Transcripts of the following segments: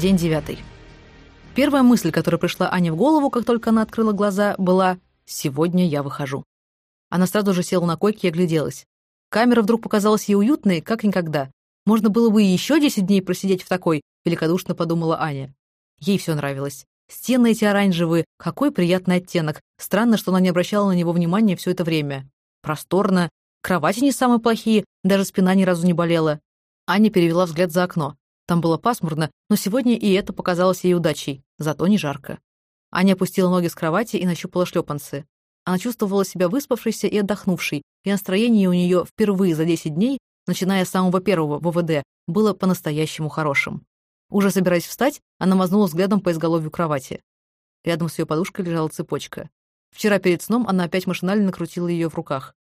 День девятый. Первая мысль, которая пришла Ане в голову, как только она открыла глаза, была «Сегодня я выхожу». Она сразу же села на койке и огляделась. Камера вдруг показалась ей уютной, как никогда. Можно было бы и еще десять дней просидеть в такой, великодушно подумала Аня. Ей все нравилось. Стены эти оранжевые, какой приятный оттенок. Странно, что она не обращала на него внимания все это время. Просторно, кровати не самые плохие, даже спина ни разу не болела. Аня перевела взгляд за окно. Там было пасмурно, но сегодня и это показалось ей удачей, зато не жарко. Аня опустила ноги с кровати и нащупала шлепанцы. Она чувствовала себя выспавшейся и отдохнувшей, и настроение у нее впервые за 10 дней, начиная с самого первого ВВД, было по-настоящему хорошим. Уже собираясь встать, она мазнула взглядом по изголовью кровати. Рядом с ее подушкой лежала цепочка. Вчера перед сном она опять машинально накрутила ее в руках.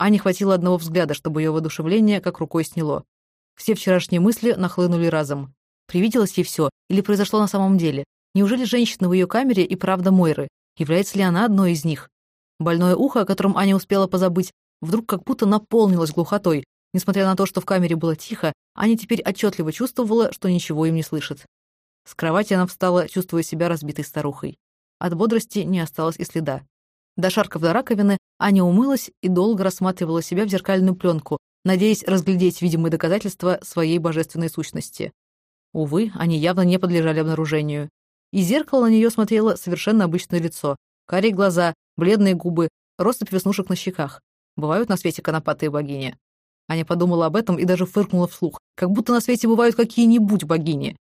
Ане хватило одного взгляда, чтобы ее воодушевление как рукой сняло. Все вчерашние мысли нахлынули разом. Привиделось ей все или произошло на самом деле? Неужели женщина в ее камере и правда Мойры? Является ли она одной из них? Больное ухо, о котором Аня успела позабыть, вдруг как будто наполнилось глухотой. Несмотря на то, что в камере было тихо, Аня теперь отчетливо чувствовала, что ничего им не слышит. С кровати она встала, чувствуя себя разбитой старухой. От бодрости не осталось и следа. Дошаркав до раковины, Аня умылась и долго рассматривала себя в зеркальную пленку, надеясь разглядеть видимые доказательства своей божественной сущности. Увы, они явно не подлежали обнаружению. Из зеркала на нее смотрело совершенно обычное лицо. Карие глаза, бледные губы, россыпь веснушек на щеках. Бывают на свете конопатые богини. Аня подумала об этом и даже фыркнула вслух, как будто на свете бывают какие-нибудь богини.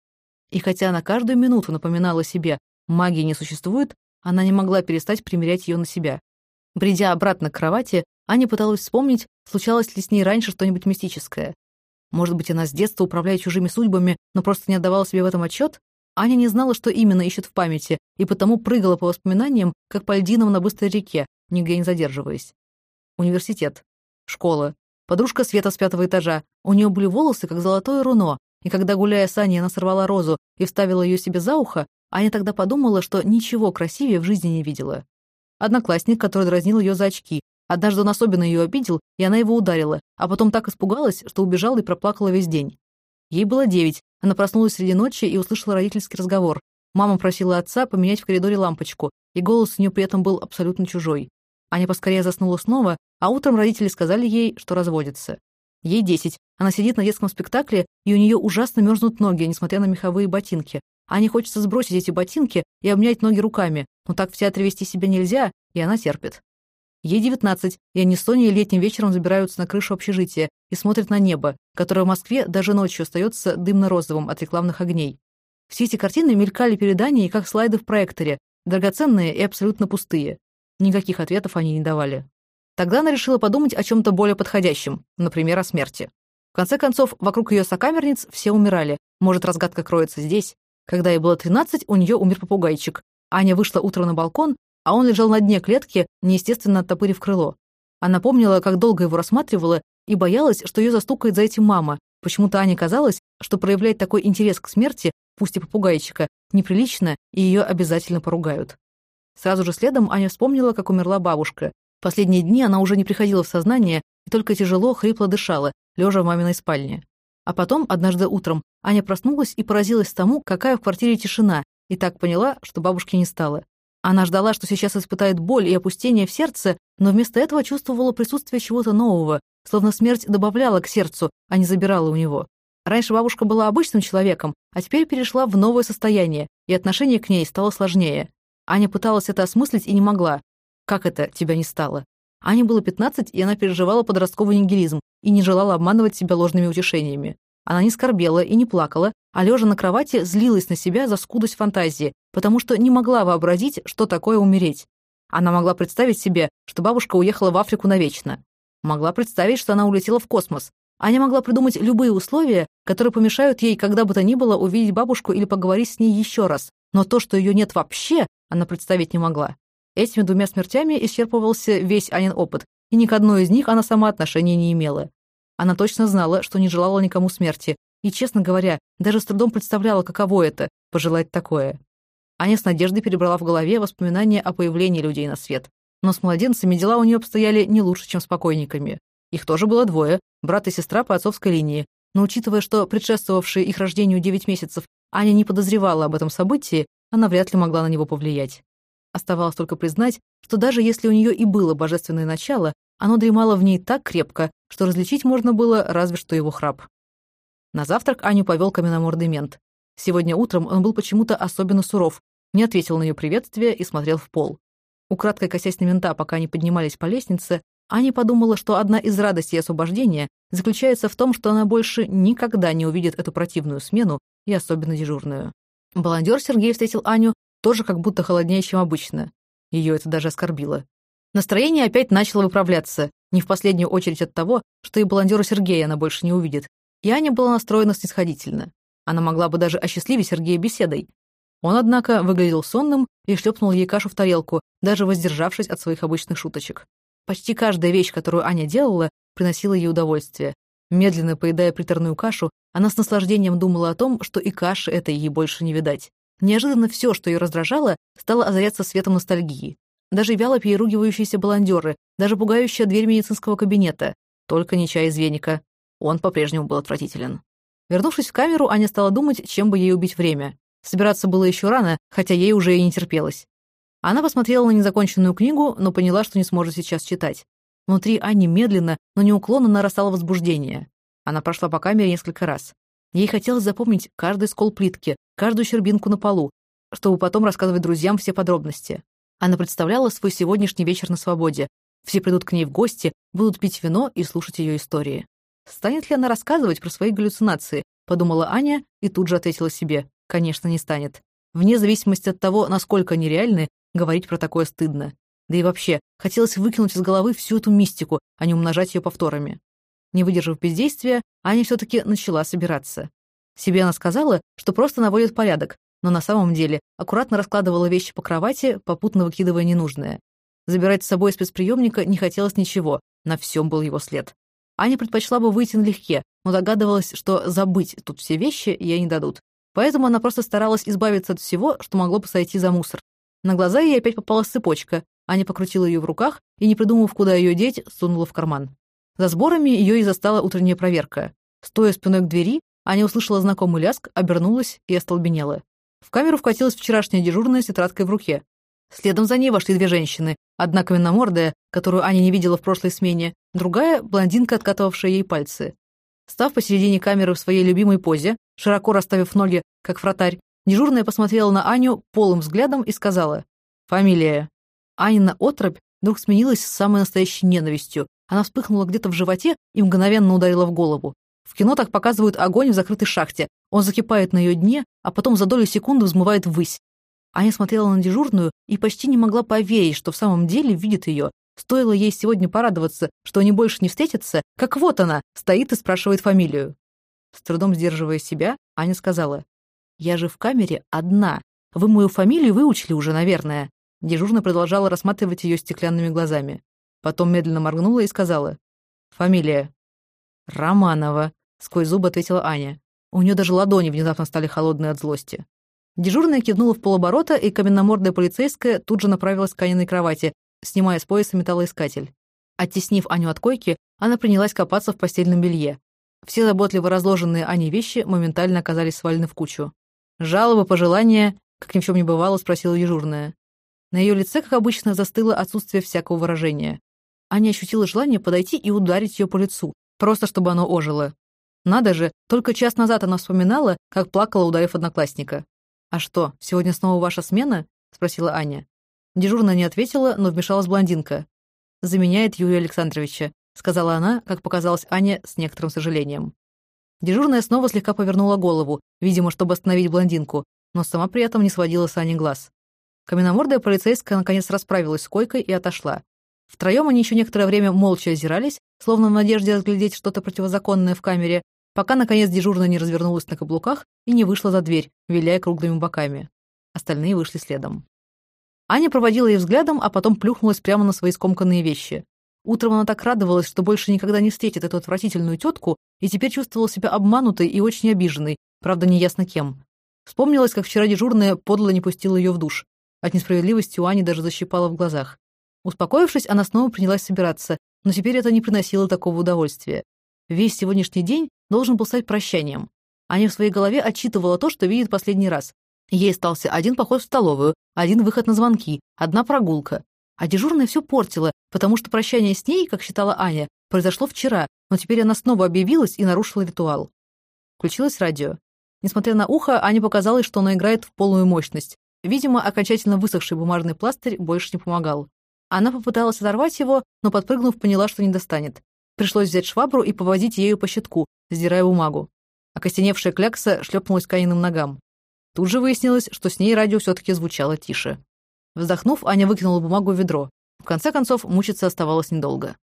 И хотя она каждую минуту напоминала себе, магии не существует, она не могла перестать примерять ее на себя. Бредя обратно к кровати, Аня пыталась вспомнить, случалось ли с ней раньше что-нибудь мистическое. Может быть, она с детства управляет чужими судьбами, но просто не отдавала себе в этом отчет? Аня не знала, что именно ищет в памяти, и потому прыгала по воспоминаниям, как по льдинам на быстрой реке, нигде не задерживаясь. Университет. Школа. Подружка Света с пятого этажа. У нее были волосы, как золотое руно, и когда, гуляя с Аней, она сорвала розу и вставила ее себе за ухо, Аня тогда подумала, что ничего красивее в жизни не видела. Одноклассник, который дразнил ее за очки, Однажды он особенно ее обидел, и она его ударила, а потом так испугалась, что убежала и проплакала весь день. Ей было девять, она проснулась среди ночи и услышала родительский разговор. Мама просила отца поменять в коридоре лампочку, и голос у нее при этом был абсолютно чужой. Аня поскорее заснула снова, а утром родители сказали ей, что разводятся. Ей десять, она сидит на детском спектакле, и у нее ужасно мерзнут ноги, несмотря на меховые ботинки. Ане хочется сбросить эти ботинки и обнять ноги руками, но так в театре вести себя нельзя, и она терпит. Ей девятнадцать, и они с Соней летним вечером забираются на крышу общежития и смотрят на небо, которое в Москве даже ночью остается дымно-розовым от рекламных огней. Все эти картины мелькали перед Аней, как слайды в проекторе, драгоценные и абсолютно пустые. Никаких ответов они не давали. Тогда она решила подумать о чем-то более подходящем, например, о смерти. В конце концов, вокруг ее сокамерниц все умирали. Может, разгадка кроется здесь? Когда ей было 13, у нее умер попугайчик. Аня вышла утром на балкон а он лежал на дне клетки, неестественно оттопырив крыло. Она помнила, как долго его рассматривала, и боялась, что ее застукает за этим мама. Почему-то Ане казалось, что проявлять такой интерес к смерти, пусть и попугайчика, неприлично, и ее обязательно поругают. Сразу же следом Аня вспомнила, как умерла бабушка. Последние дни она уже не приходила в сознание и только тяжело, хрипло дышала, лежа в маминой спальне. А потом, однажды утром, Аня проснулась и поразилась тому, какая в квартире тишина, и так поняла, что бабушки не стало. Она ждала, что сейчас испытает боль и опустение в сердце, но вместо этого чувствовала присутствие чего-то нового, словно смерть добавляла к сердцу, а не забирала у него. Раньше бабушка была обычным человеком, а теперь перешла в новое состояние, и отношение к ней стало сложнее. Аня пыталась это осмыслить и не могла. Как это тебя не стало? Ане было 15, и она переживала подростковый нигилизм и не желала обманывать себя ложными утешениями. Она не скорбела и не плакала, а лежа на кровати злилась на себя за скудость фантазии, потому что не могла вообразить, что такое умереть. Она могла представить себе, что бабушка уехала в Африку навечно. Могла представить, что она улетела в космос. Аня могла придумать любые условия, которые помешают ей когда бы то ни было увидеть бабушку или поговорить с ней еще раз. Но то, что ее нет вообще, она представить не могла. Этими двумя смертями исчерпывался весь Анин опыт, и ни к одной из них она сама отношения не имела. Она точно знала, что не желала никому смерти, и, честно говоря, даже с трудом представляла, каково это — пожелать такое. Аня с надеждой перебрала в голове воспоминания о появлении людей на свет. Но с младенцами дела у нее обстояли не лучше, чем с покойниками. Их тоже было двое, брат и сестра по отцовской линии. Но учитывая, что предшествовавшие их рождению 9 месяцев Аня не подозревала об этом событии, она вряд ли могла на него повлиять. Оставалось только признать, что даже если у нее и было божественное начало, оно дремало в ней так крепко, что различить можно было разве что его храп. На завтрак Аню повел каменомордый мент. Сегодня утром он был почему-то особенно суров, не ответил на ее приветствие и смотрел в пол. Украдкой косясь на мента, пока они поднимались по лестнице, Аня подумала, что одна из радостей освобождения заключается в том, что она больше никогда не увидит эту противную смену и особенно дежурную. Баландер Сергей встретил Аню тоже как будто холоднее, чем обычно. Ее это даже оскорбило. Настроение опять начало выправляться, не в последнюю очередь от того, что и баландера Сергея она больше не увидит. И Аня была настроена снисходительно. Она могла бы даже осчастливить Сергея беседой. Он, однако, выглядел сонным и шлепнул ей кашу в тарелку, даже воздержавшись от своих обычных шуточек. Почти каждая вещь, которую Аня делала, приносила ей удовольствие. Медленно поедая приторную кашу, она с наслаждением думала о том, что и каши этой ей больше не видать. Неожиданно все, что ее раздражало, стало озаряться светом ностальгии. Даже вяло переругивающиеся баландеры, даже пугающая дверь медицинского кабинета. Только не чай из веника. Он по-прежнему был отвратителен. Вернувшись в камеру, Аня стала думать, чем бы ей убить время. Собираться было еще рано, хотя ей уже и не терпелось. Она посмотрела на незаконченную книгу, но поняла, что не сможет сейчас читать. Внутри Ани медленно, но неуклонно нарастало возбуждение. Она прошла по камере несколько раз. Ей хотелось запомнить каждый скол плитки, каждую щербинку на полу, чтобы потом рассказывать друзьям все подробности. Она представляла свой сегодняшний вечер на свободе. Все придут к ней в гости, будут пить вино и слушать ее истории. Станет ли она рассказывать про свои галлюцинации, подумала Аня и тут же ответила себе, конечно, не станет. Вне зависимости от того, насколько они реальны, говорить про такое стыдно. Да и вообще, хотелось выкинуть из головы всю эту мистику, а не умножать ее повторами. Не выдержав бездействия, Аня все-таки начала собираться. Себе она сказала, что просто наводит порядок, но на самом деле аккуратно раскладывала вещи по кровати, попутно выкидывая ненужное. Забирать с собой спецприемника не хотелось ничего, на всем был его след. Аня предпочла бы выйти налегке, но догадывалась, что забыть тут все вещи ей не дадут. Поэтому она просто старалась избавиться от всего, что могло бы сойти за мусор. На глаза ей опять попалась цепочка. Аня покрутила ее в руках и, не придумав, куда ее деть, сунула в карман. За сборами ее и застала утренняя проверка. Стоя спиной к двери, Аня услышала знакомый ляск, обернулась и остолбенела. В камеру вкатилась вчерашняя дежурная с тетрадкой в руке. Следом за ней вошли две женщины. Одна каменномордая, которую Аня не видела в прошлой смене, другая — блондинка, откатывавшая ей пальцы. Став посередине камеры в своей любимой позе, широко расставив ноги, как фротарь, дежурная посмотрела на Аню полым взглядом и сказала «Фамилия». Анина отробь вдруг сменилась с самой настоящей ненавистью. Она вспыхнула где-то в животе и мгновенно ударила в голову. В кино так показывают огонь в закрытой шахте. Он закипает на ее дне, а потом за долю секунды взмывает ввысь. Аня смотрела на дежурную и почти не могла поверить, что в самом деле видит ее. Стоило ей сегодня порадоваться, что они больше не встретятся, как вот она, стоит и спрашивает фамилию. С трудом сдерживая себя, Аня сказала, «Я же в камере одна. Вы мою фамилию выучили уже, наверное». Дежурная продолжала рассматривать ее стеклянными глазами. Потом медленно моргнула и сказала, «Фамилия». «Романова», — сквозь зубы ответила Аня. У нее даже ладони внезапно стали холодные от злости. Дежурная кивнула в полоборота, и каменномордая полицейская тут же направилась к Аниной кровати, снимая с пояса металлоискатель. Оттеснив Аню от койки, она принялась копаться в постельном белье. Все заботливо разложенные Аней вещи моментально оказались свалены в кучу. «Жалобы, пожелания?» — как ни в чем не бывало, спросила дежурная. На ее лице, как обычно, застыло отсутствие всякого выражения. Аня ощутила желание подойти и ударить ее по лицу, просто чтобы оно ожило. Надо же, только час назад она вспоминала, как плакала, ударив одноклассника. «А что, сегодня снова ваша смена?» — спросила Аня. Дежурная не ответила, но вмешалась блондинка. «Заменяет Юрия Александровича», — сказала она, как показалось Ане, с некоторым сожалением. Дежурная снова слегка повернула голову, видимо, чтобы остановить блондинку, но сама при этом не сводила с Ани глаз. Каменномордая полицейская наконец расправилась с койкой и отошла. Втроем они еще некоторое время молча озирались, словно в надежде разглядеть что-то противозаконное в камере, пока, наконец, дежурная не развернулась на каблуках и не вышла за дверь, виляя круглыми боками. Остальные вышли следом. Аня проводила ее взглядом, а потом плюхнулась прямо на свои скомканные вещи. Утром она так радовалась, что больше никогда не встретит эту отвратительную тетку, и теперь чувствовала себя обманутой и очень обиженной, правда, неясно кем. Вспомнилось, как вчера дежурная подло не пустила ее в душ. От несправедливости у Ани даже защипала в глазах. Успокоившись, она снова принялась собираться, но теперь это не приносило такого удовольствия. Весь сегодняшний день должен был стать прощанием. Аня в своей голове отчитывала то, что видит последний раз. Ей остался один поход в столовую, один выход на звонки, одна прогулка. А дежурная все портила, потому что прощание с ней, как считала Аня, произошло вчера, но теперь она снова объявилась и нарушила ритуал. Включилось радио. Несмотря на ухо, Ане показалось, что оно играет в полную мощность. Видимо, окончательно высохший бумажный пластырь больше не помогал. Она попыталась оторвать его, но, подпрыгнув, поняла, что не достанет. Пришлось взять швабру и поводить ею по щитку, сдирая бумагу. Окостеневшая клякса шлепнулась к Аниным ногам. Тут же выяснилось, что с ней радио все-таки звучало тише. Вздохнув, Аня выкинула бумагу в ведро. В конце концов, мучиться оставалось недолго.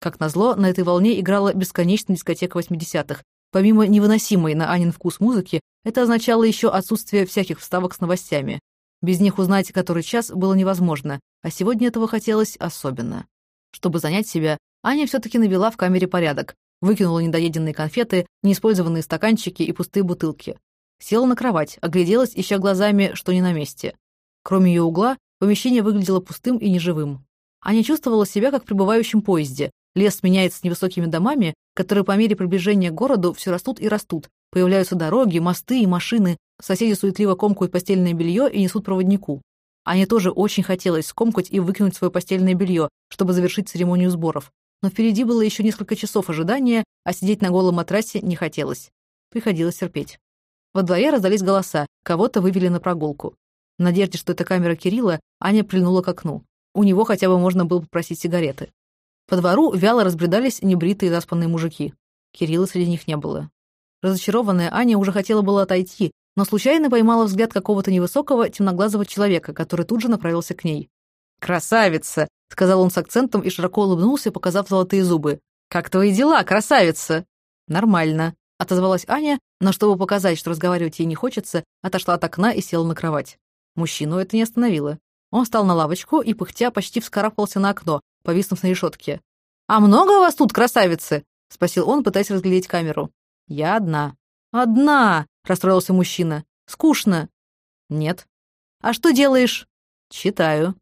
Как назло, на этой волне играла бесконечная дискотека 80-х. Помимо невыносимой на Анин вкус музыки, это означало еще отсутствие всяких вставок с новостями. Без них узнать, который час, было невозможно, а сегодня этого хотелось особенно. Чтобы занять себя, Аня все-таки навела в камере порядок, выкинула недоеденные конфеты, неиспользованные стаканчики и пустые бутылки. Села на кровать, огляделась, ища глазами, что не на месте. Кроме ее угла, помещение выглядело пустым и неживым. Аня чувствовала себя как в прибывающем поезде. Лес меняется с невысокими домами, которые по мере приближения к городу все растут и растут. Появляются дороги, мосты и машины. Соседи суетливо комкают постельное белье и несут проводнику. Ане тоже очень хотелось скомкать и выкинуть свое постельное белье, чтобы завершить церемонию сборов. Но впереди было еще несколько часов ожидания, а сидеть на голом матрасе не хотелось. Приходилось терпеть. Во дворе раздались голоса, кого-то вывели на прогулку. В надежде, что это камера Кирилла, Аня прильнула к окну. У него хотя бы можно было попросить сигареты. По двору вяло разбредались небритые заспанные мужики. Кирилла среди них не было. Разочарованная Аня уже хотела было отойти, но случайно поймала взгляд какого-то невысокого, темноглазого человека, который тут же направился к ней. «Красавица!» — сказал он с акцентом и широко улыбнулся, показав золотые зубы. «Как твои дела, красавица?» «Нормально», — отозвалась Аня, но чтобы показать, что разговаривать ей не хочется, отошла от окна и села на кровать. Мужчину это не остановило. Он встал на лавочку и, пыхтя, почти вскарабкался на окно, повиснув на решетке. «А много у вас тут, красавицы?» — спросил он, пытаясь разглядеть камеру. «Я одна». «Одна!» — расстроился мужчина. «Скучно». «Нет». «А что делаешь?» «Читаю».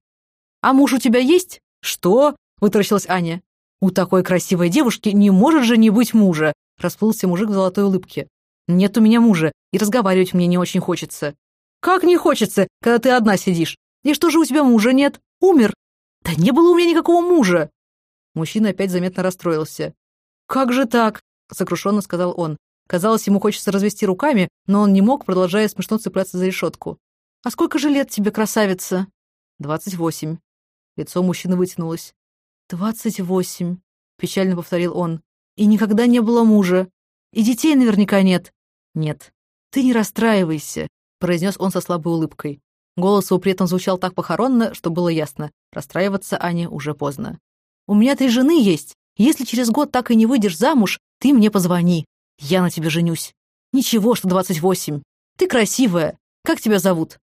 «А муж у тебя есть?» «Что?» — вытаращилась Аня. «У такой красивой девушки не может же не быть мужа!» — расплылся мужик в золотой улыбке. «Нет у меня мужа, и разговаривать мне не очень хочется». «Как не хочется, когда ты одна сидишь? И что же у тебя мужа нет? Умер?» «Да не было у меня никакого мужа!» Мужчина опять заметно расстроился. «Как же так?» — сокрушенно сказал он. Казалось, ему хочется развести руками, но он не мог, продолжая смешно цепляться за решетку. «А сколько же лет тебе, красавица?» «Двадцать восемь». Лицо мужчины вытянулось. «Двадцать восемь», — печально повторил он. «И никогда не было мужа. И детей наверняка нет». «Нет». «Ты не расстраивайся», — произнес он со слабой улыбкой. Голос его при этом звучал так похоронно, что было ясно. Расстраиваться Ане уже поздно. «У меня три жены есть. Если через год так и не выйдешь замуж, ты мне позвони. Я на тебе женюсь. Ничего, что двадцать восемь. Ты красивая. Как тебя зовут?»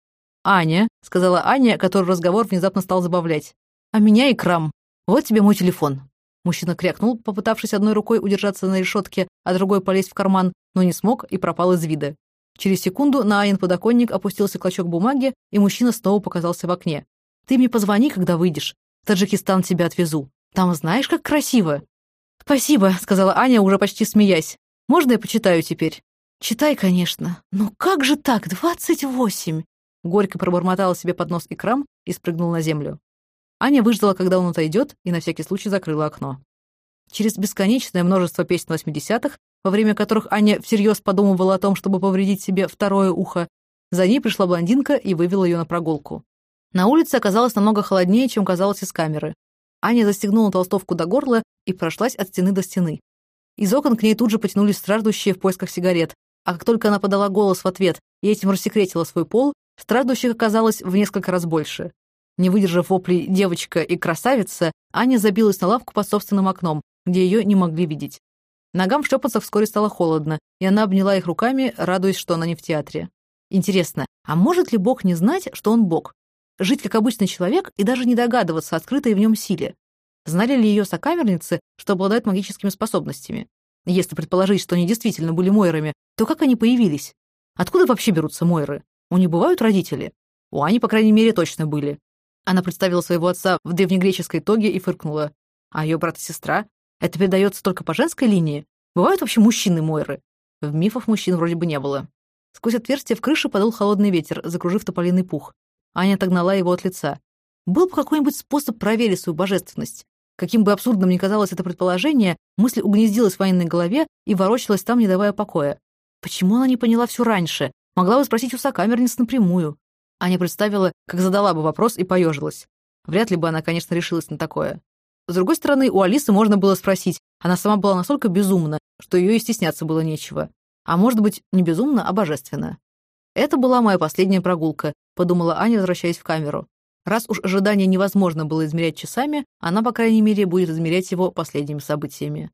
«Аня», — сказала Аня, который разговор внезапно стал забавлять. «А меня Икрам. Вот тебе мой телефон». Мужчина крякнул, попытавшись одной рукой удержаться на решетке, а другой полезть в карман, но не смог и пропал из вида. Через секунду на Анин подоконник опустился клочок бумаги, и мужчина снова показался в окне. «Ты мне позвони, когда выйдешь. В Таджикистан тебя отвезу. Там знаешь, как красиво?» «Спасибо», — сказала Аня, уже почти смеясь. «Можно я почитаю теперь?» «Читай, конечно. Но как же так, двадцать восемь?» Горько пробормотала себе под нос икрам и спрыгнул на землю. Аня выждала, когда он отойдет, и на всякий случай закрыла окно. Через бесконечное множество песен 80-х, во время которых Аня всерьез подумывала о том, чтобы повредить себе второе ухо, за ней пришла блондинка и вывела ее на прогулку. На улице оказалось намного холоднее, чем казалось из камеры. Аня застегнула толстовку до горла и прошлась от стены до стены. Из окон к ней тут же потянулись страждущие в поисках сигарет, а как только она подала голос в ответ и этим рассекретила свой пол, страждущих оказалось в несколько раз больше. Не выдержав воплей «девочка» и «красавица», Аня забилась на лавку под собственным окном, где ее не могли видеть. Ногам в шлепанцах вскоре стало холодно, и она обняла их руками, радуясь, что она не в театре. Интересно, а может ли Бог не знать, что он Бог? Жить как обычный человек и даже не догадываться о скрытой в нем силе? Знали ли ее сокамерницы, что обладают магическими способностями? Если предположить, что они действительно были Мойрами, то как они появились? Откуда вообще берутся Мойры? У них бывают родители? У Ани, по крайней мере, точно были. Она представила своего отца в древнегреческой тоге и фыркнула. А ее брат и сестра? Это передается только по женской линии? Бывают вообще мужчины Мойры? В мифах мужчин вроде бы не было. Сквозь отверстие в крыше подул холодный ветер, закружив тополиный пух. Аня отогнала его от лица. Был бы какой-нибудь способ проверить свою божественность. Каким бы абсурдным ни казалось это предположение, мысль угнездилась в военной голове и ворочалась там, не давая покоя. Почему она не поняла все раньше? Могла бы спросить у сокамерниц напрямую. Аня представила, как задала бы вопрос и поежилась. Вряд ли бы она, конечно, решилась на такое. С другой стороны, у Алисы можно было спросить. Она сама была настолько безумна, что ее и стесняться было нечего. А может быть, не безумно, а божественно. «Это была моя последняя прогулка», — подумала Аня, возвращаясь в камеру. Раз уж ожидание невозможно было измерять часами, она, по крайней мере, будет измерять его последними событиями.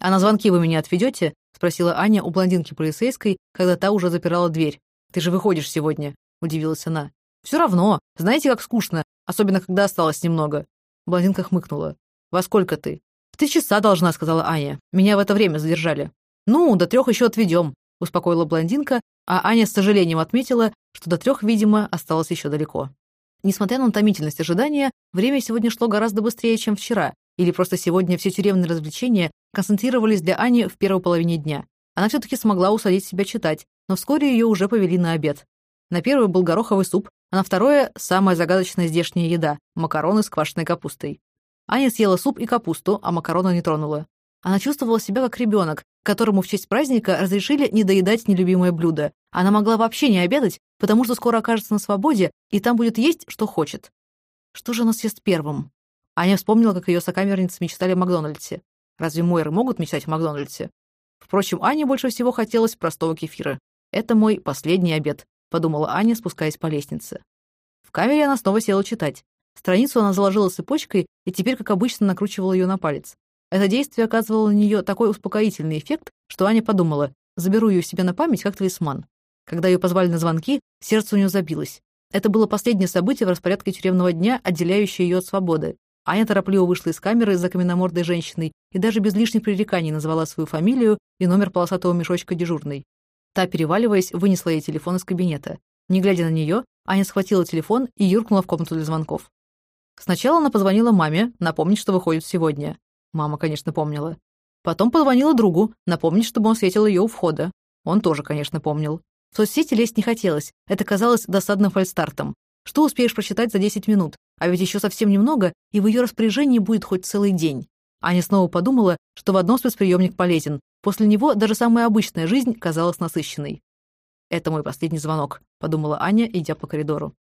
«А на звонки вы меня отведете?» — спросила Аня у блондинки полицейской, когда та уже запирала дверь. «Ты же выходишь сегодня», — удивилась она. «Все равно. Знаете, как скучно, особенно когда осталось немного». Блондинка хмыкнула. «Во сколько ты?» «В три часа должна», — сказала Аня. «Меня в это время задержали». «Ну, до трех еще отведем», — успокоила блондинка, а Аня с сожалением отметила, что до трех, видимо, осталось еще далеко. Несмотря на утомительность ожидания, время сегодня шло гораздо быстрее, чем вчера, или просто сегодня все тюремные развлечения концентрировались для Ани в первой половине дня. Она все-таки смогла усадить себя читать, но вскоре ее уже повели на обед. На первый был гороховый суп, а на второе — самая загадочная здешняя еда — макароны с квашеной капустой. Аня съела суп и капусту, а макароны не тронула. Она чувствовала себя как ребенок, которому в честь праздника разрешили не доедать нелюбимое блюдо. Она могла вообще не обедать, потому что скоро окажется на свободе, и там будет есть, что хочет. Что же она съест первым? Аня вспомнила, как ее сокамерницы мечтали о Макдональдсе. Разве Мойры могут мечтать о Макдональдсе? Впрочем, Ане больше всего хотелось простого кефира. «Это мой последний обед», — подумала Аня, спускаясь по лестнице. В камере она снова села читать. Страницу она заложила цепочкой и теперь, как обычно, накручивала ее на палец. Это действие оказывало на нее такой успокоительный эффект, что Аня подумала, заберу ее себе на память как талисман. Когда ее позвали на звонки, сердце у нее забилось. Это было последнее событие в распорядке тюремного дня, отделяющее ее от свободы. Аня торопливо вышла из камеры за каменномордой женщиной и даже без лишних пререканий назвала свою фамилию и номер полосатого мешочка дежурной. Та, переваливаясь, вынесла ей телефон из кабинета. Не глядя на нее, Аня схватила телефон и юркнула в комнату для звонков. Сначала она позвонила маме, напомнить, что выходит сегодня. Мама, конечно, помнила. Потом позвонила другу, напомнить, чтобы он встретил ее у входа. Он тоже, конечно, помнил. В соцсети лезть не хотелось, это казалось досадным фальстартом. Что успеешь прочитать за 10 минут? А ведь еще совсем немного, и в ее распоряжении будет хоть целый день. Аня снова подумала, что в одном спецприемник полезен. После него даже самая обычная жизнь казалась насыщенной. «Это мой последний звонок», — подумала Аня, идя по коридору.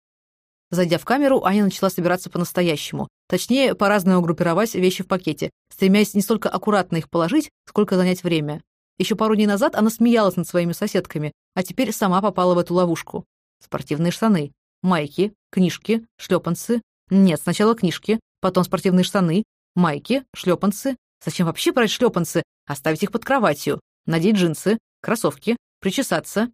Зайдя в камеру, Аня начала собираться по-настоящему. Точнее, по-разному группировать вещи в пакете, стремясь не столько аккуратно их положить, сколько занять время. Еще пару дней назад она смеялась над своими соседками, а теперь сама попала в эту ловушку. Спортивные штаны, майки, книжки, шлепанцы. Нет, сначала книжки, потом спортивные штаны, майки, шлепанцы. Зачем вообще брать шлепанцы? Оставить их под кроватью, надеть джинсы, кроссовки, причесаться.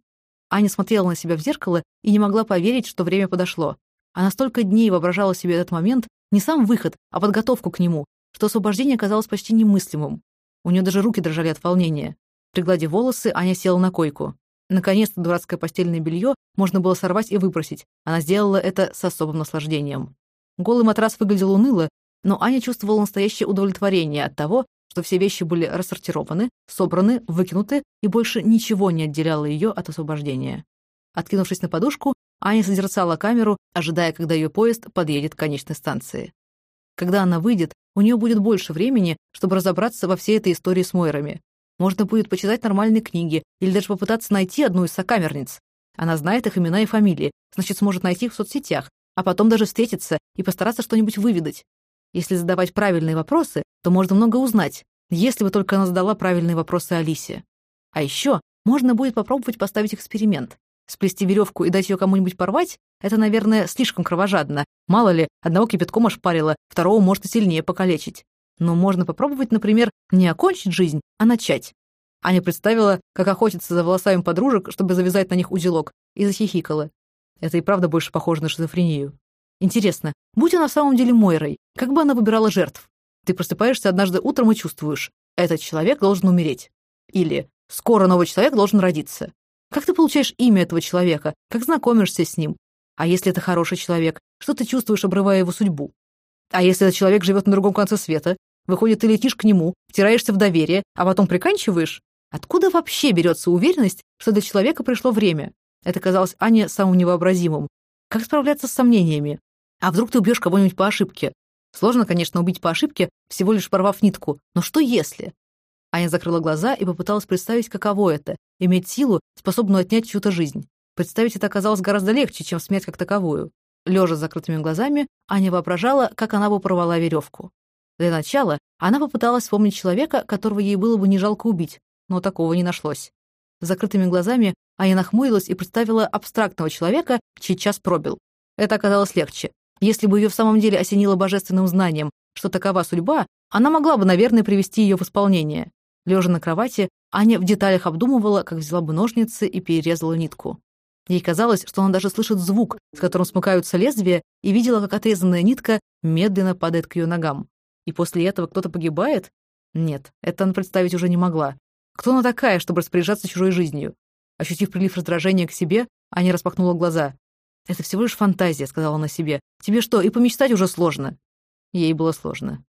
Аня смотрела на себя в зеркало и не могла поверить, что время подошло. Она столько дней воображала себе этот момент, не сам выход, а подготовку к нему, что освобождение казалось почти немыслимым. У нее даже руки дрожали от волнения. Пригладив волосы, Аня села на койку. Наконец-то дурацкое постельное белье можно было сорвать и выбросить. Она сделала это с особым наслаждением. Голый матрас выглядел уныло, но Аня чувствовала настоящее удовлетворение от того, что все вещи были рассортированы, собраны, выкинуты, и больше ничего не отделяло ее от освобождения. Откинувшись на подушку, Аня созерцала камеру, ожидая, когда ее поезд подъедет к конечной станции. Когда она выйдет, у нее будет больше времени, чтобы разобраться во всей этой истории с Мойрами. Можно будет почитать нормальные книги или даже попытаться найти одну из сокамерниц. Она знает их имена и фамилии, значит, сможет найти их в соцсетях, а потом даже встретиться и постараться что-нибудь выведать. Если задавать правильные вопросы, то можно много узнать, если бы только она задала правильные вопросы Алисе. А еще можно будет попробовать поставить эксперимент. Сплести веревку и дать ее кому-нибудь порвать — это, наверное, слишком кровожадно. Мало ли, одного кипятком ошпарило, второго может и сильнее покалечить. Но можно попробовать, например, не окончить жизнь, а начать. Аня представила, как охотится за волосами подружек, чтобы завязать на них узелок, и захихикала. Это и правда больше похоже на шизофрению. Интересно, будь она в самом деле Мойрой, как бы она выбирала жертв? Ты просыпаешься однажды утром и чувствуешь, этот человек должен умереть. Или скоро новый человек должен родиться. Как ты получаешь имя этого человека? Как знакомишься с ним? А если это хороший человек, что ты чувствуешь, обрывая его судьбу? А если этот человек живет на другом конце света? Выходит, ты летишь к нему, втираешься в доверие, а потом приканчиваешь? Откуда вообще берется уверенность, что для человека пришло время? Это казалось Ане самым невообразимым. Как справляться с сомнениями? А вдруг ты убьешь кого-нибудь по ошибке? Сложно, конечно, убить по ошибке, всего лишь порвав нитку. Но что если? Аня закрыла глаза и попыталась представить, каково это — иметь силу, способную отнять чью-то жизнь. Представить это оказалось гораздо легче, чем смерть как таковую. Лежа с закрытыми глазами, Аня воображала, как она бы порвала веревку. Для начала она попыталась вспомнить человека, которого ей было бы не жалко убить, но такого не нашлось. С закрытыми глазами Аня нахмурилась и представила абстрактного человека, чей час пробил. Это оказалось легче. Если бы ее в самом деле осенило божественным знанием, что такова судьба, она могла бы, наверное, привести ее в исполнение. Лежа на кровати, Аня в деталях обдумывала, как взяла бы ножницы и перерезала нитку. Ей казалось, что она даже слышит звук, с которым смыкаются лезвия, и видела, как отрезанная нитка медленно падает к ее ногам. И после этого кто-то погибает? Нет, это она представить уже не могла. Кто она такая, чтобы распоряжаться чужой жизнью? Ощутив прилив раздражения к себе, Аня распахнула глаза. «Это всего лишь фантазия», — сказала она себе. «Тебе что, и помечтать уже сложно?» Ей было сложно.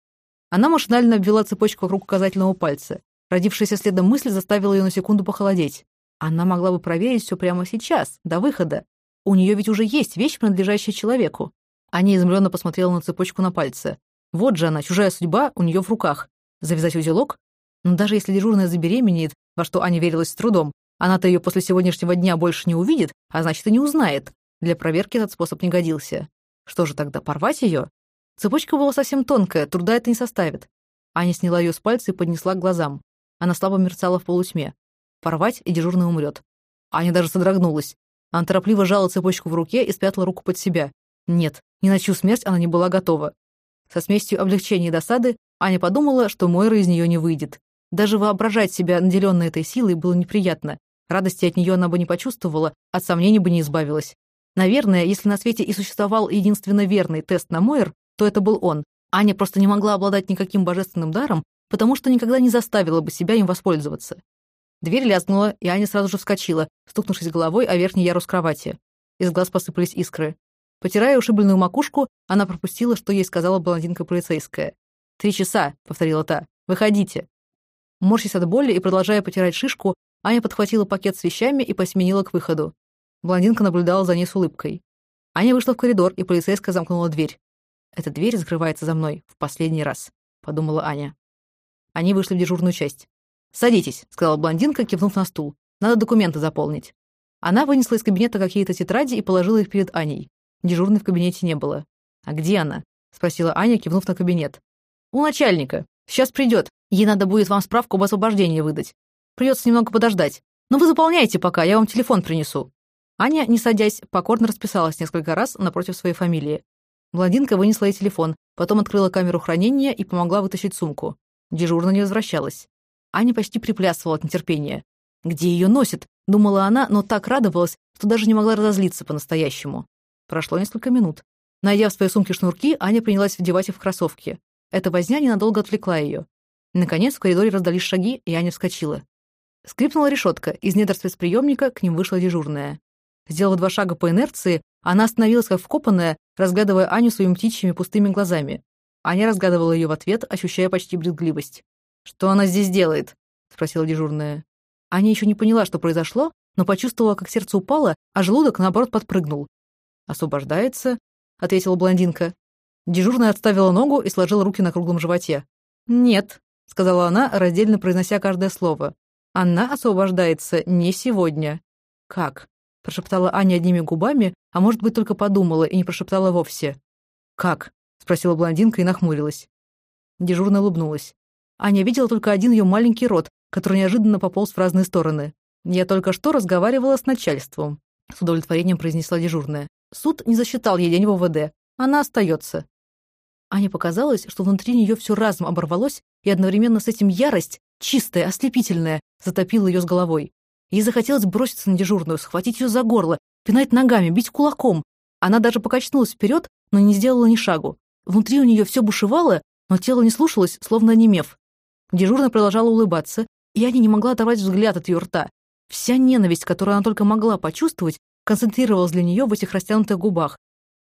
Она машинально обвела цепочку вокруг указательного пальца. Родившаяся следом мысль заставила ее на секунду похолодеть. Она могла бы проверить все прямо сейчас, до выхода. У нее ведь уже есть вещь, принадлежащая человеку. Аня изумленно посмотрела на цепочку на пальце. Вот же она, чужая судьба у нее в руках. Завязать узелок? Но даже если дежурная забеременеет, во что Аня верилась с трудом, она-то ее после сегодняшнего дня больше не увидит, а значит и не узнает. Для проверки этот способ не годился. Что же тогда, порвать ее? Цепочка была совсем тонкая, труда это не составит. Аня сняла ее с пальца и поднесла к глазам. Она слабо мерцала в полутьме. Порвать, и дежурный умрет. Аня даже содрогнулась. Она торопливо жала цепочку в руке и спрятала руку под себя. Нет, ни на чью смерть она не была готова. Со смесью облегчения и досады Аня подумала, что Мойра из нее не выйдет. Даже воображать себя наделенной этой силой было неприятно. Радости от нее она бы не почувствовала, от сомнений бы не избавилась. Наверное, если на свете и существовал единственно верный тест на Мойер, то это был он. Аня просто не могла обладать никаким божественным даром, потому что никогда не заставила бы себя им воспользоваться. Дверь лязгнула, и Аня сразу же вскочила, стукнувшись головой о верхний ярус кровати. Из глаз посыпались искры. Потирая ушибленную макушку, она пропустила, что ей сказала блондинка полицейская. «Три часа», — повторила та. «Выходите». Морщись от боли и продолжая потирать шишку, Аня подхватила пакет с вещами и посеменила к выходу. Блондинка наблюдала за ней с улыбкой. Аня вышла в коридор, и полицейская замкнула дверь. «Эта дверь закрывается за мной в последний раз», — подумала Аня. Они вышли в дежурную часть. «Садитесь», — сказала блондинка, кивнув на стул. «Надо документы заполнить». Она вынесла из кабинета какие-то тетради и положила их перед Аней. Дежурной в кабинете не было. «А где она?» — спросила Аня, кивнув на кабинет. «У начальника. Сейчас придет. Ей надо будет вам справку об освобождении выдать. Придется немного подождать. Но вы заполняйте пока, я вам телефон принесу». Аня, не садясь, покорно расписалась несколько раз напротив своей фамилии. Блондинка вынесла ей телефон, потом открыла камеру хранения и помогла вытащить сумку. Дежурно не возвращалась. Аня почти приплясывала от нетерпения. «Где ее носит?» — думала она, но так радовалась, что даже не могла разозлиться по-настоящему. Прошло несколько минут. Найдя в своей сумке шнурки, Аня принялась вдевать их в кроссовки. Эта возня ненадолго отвлекла ее. Наконец в коридоре раздались шаги, и Аня вскочила. Скрипнула решетка, из недр спецприемника к ним вышла дежурная. Сделав два шага по инерции, она остановилась как вкопанная, разглядывая Аню своими птичьими пустыми глазами. Аня разглядывала ее в ответ, ощущая почти брезгливость. «Что она здесь делает?» — спросила дежурная. Аня еще не поняла, что произошло, но почувствовала, как сердце упало, а желудок, наоборот, подпрыгнул. «Освобождается», — ответила блондинка. Дежурная отставила ногу и сложила руки на круглом животе. «Нет», — сказала она, раздельно произнося каждое слово. «Она освобождается не сегодня». «Как?» — прошептала Аня одними губами, а может быть, только подумала и не прошептала вовсе. «Как?» — спросила блондинка и нахмурилась. Дежурная улыбнулась. Аня видела только один ее маленький рот, который неожиданно пополз в разные стороны. «Я только что разговаривала с начальством», — с удовлетворением произнесла дежурная. «Суд не засчитал ей день в ОВД. Она остается». Ане показалось, что внутри нее все разом оборвалось, и одновременно с этим ярость, чистая, ослепительная, затопила ее с головой. Ей захотелось броситься на дежурную, схватить ее за горло, пинать ногами, бить кулаком. Она даже покачнулась вперед, но не сделала ни шагу. Внутри у нее все бушевало, но тело не слушалось, словно онемев. Дежурная продолжала улыбаться, и я не могла оторвать взгляд от ее рта. Вся ненависть, которую она только могла почувствовать, концентрировалась для нее в этих растянутых губах.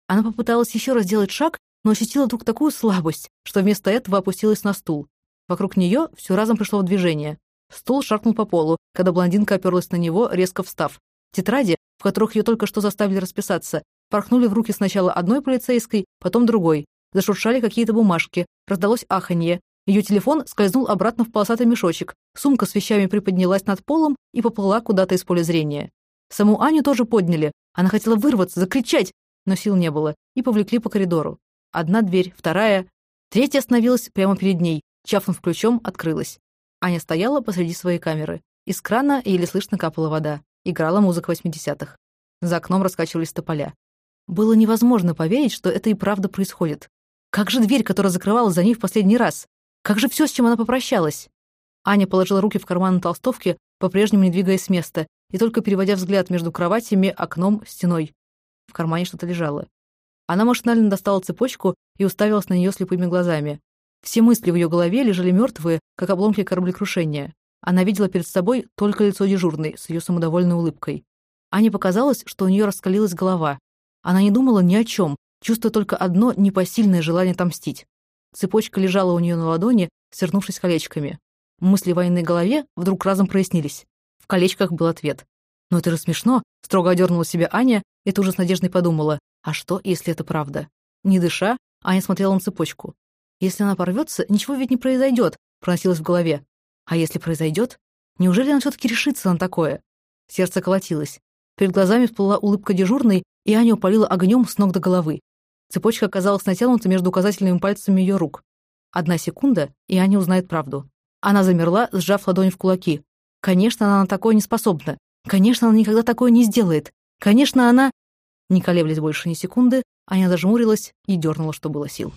Она попыталась еще раз сделать шаг, но ощутила вдруг такую слабость, что вместо этого опустилась на стул. Вокруг нее все разом пришло в движение. Стул шаркнул по полу, когда блондинка оперлась на него, резко встав. Тетради, в которых ее только что заставили расписаться, порхнули в руки сначала одной полицейской, потом другой. Зашуршали какие-то бумажки, раздалось аханье. Ее телефон скользнул обратно в полосатый мешочек, сумка с вещами приподнялась над полом и поплыла куда-то из поля зрения. Саму Аню тоже подняли. Она хотела вырваться, закричать, но сил не было, и повлекли по коридору. Одна дверь, вторая. Третья остановилась прямо перед ней, чавнув ключом, открылась. Аня стояла посреди своей камеры. Из крана еле слышно капала вода. Играла музыка 80-х. За окном раскачивались тополя. Было невозможно поверить, что это и правда происходит. Как же дверь, которая закрывалась за ней в последний раз? Как же все, с чем она попрощалась? Аня положила руки в карманы толстовки, по-прежнему не двигаясь с места, и только переводя взгляд между кроватями, окном, стеной. В кармане что-то лежало. Она машинально достала цепочку и уставилась на нее слепыми глазами. Все мысли в ее голове лежали мертвые, как обломки кораблекрушения. Она видела перед собой только лицо дежурной с ее самодовольной улыбкой. Ане показалось, что у нее раскалилась голова. Она не думала ни о чем, чувствуя только одно непосильное желание отомстить. Цепочка лежала у нее на ладони, свернувшись колечками. Мысли в военной голове вдруг разом прояснились. В колечках был ответ. «Но это же смешно», — строго одернула себя Аня и тут же с надеждой подумала, «а что, если это правда?» Не дыша, Аня смотрела на цепочку. Если она порвется, ничего ведь не произойдет, проносилось в голове. А если произойдет? Неужели она все-таки решится на такое? Сердце колотилось. Перед глазами всплыла улыбка дежурной, и Аня упалила огнем с ног до головы. Цепочка оказалась натянута между указательными пальцами ее рук. Одна секунда, и Аня узнает правду. Она замерла, сжав ладонь в кулаки. Конечно, она на такое не способна. Конечно, она никогда такое не сделает. Конечно, она... Не колеблясь больше ни секунды, Аня зажмурилась и дернула, что было сил.